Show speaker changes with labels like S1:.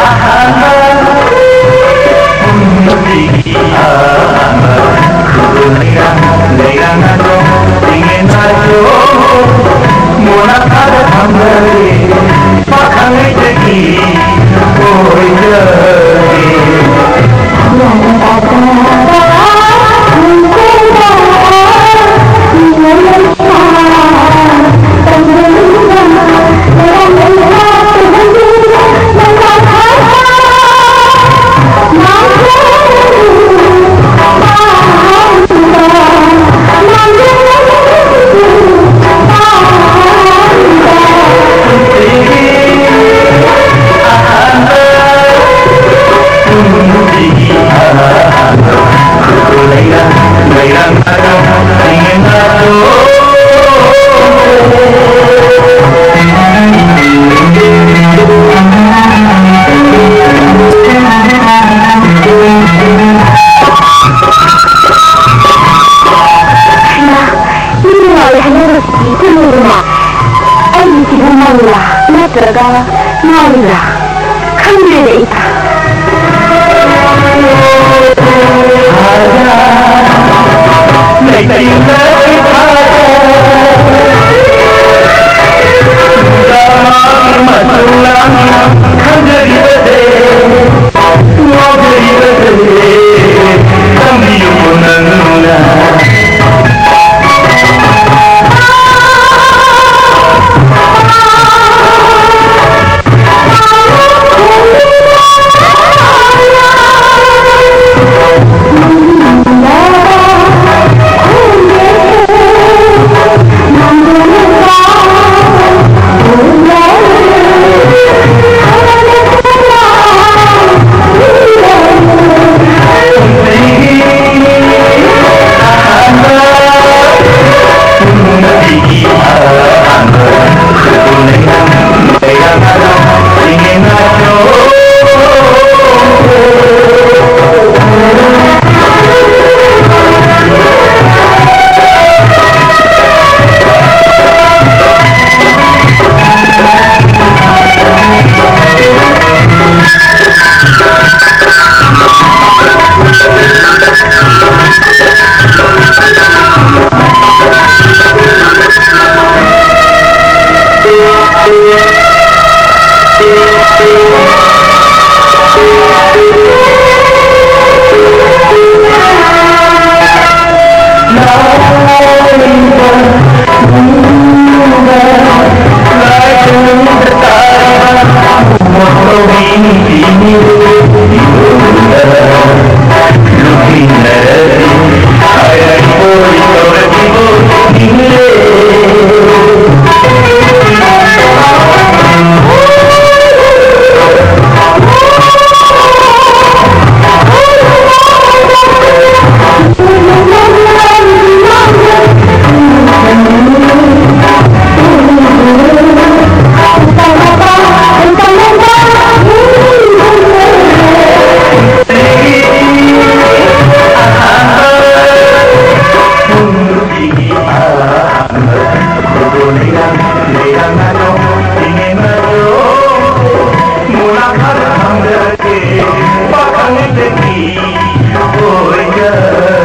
S1: Muhammad
S2: 나오라 나 들어가 나오라 하늘에
S1: Thank you. Oh, yeah.